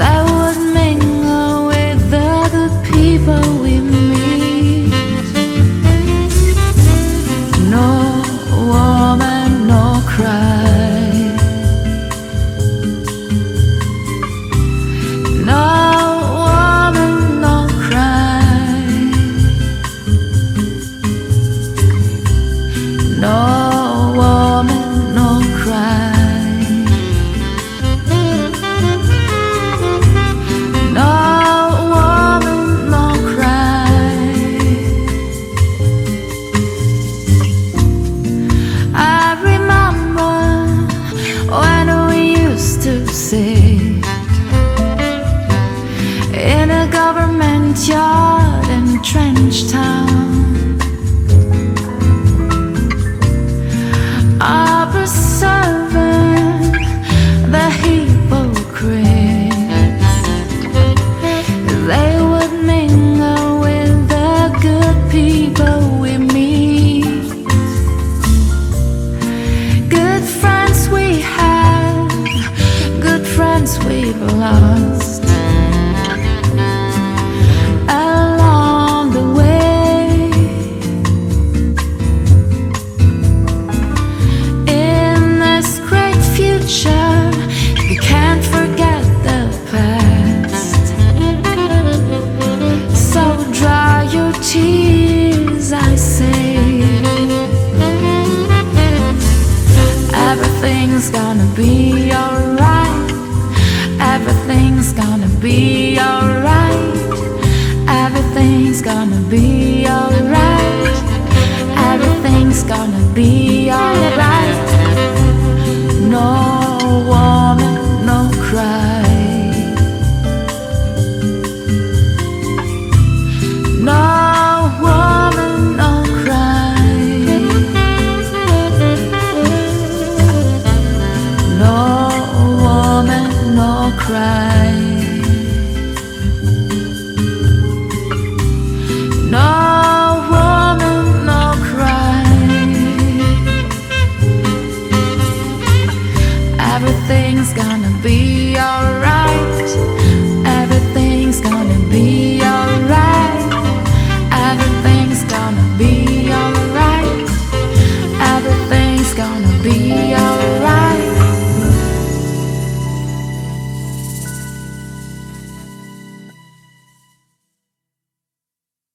as government yard in Trenchtown. I was serving the hypocrites. They would mingle with the good people we meet. Good friends we have, good friends we've lost. You can't forget the past. So dry your tears, I say. Everything's gonna be alright. Everything's gonna be be.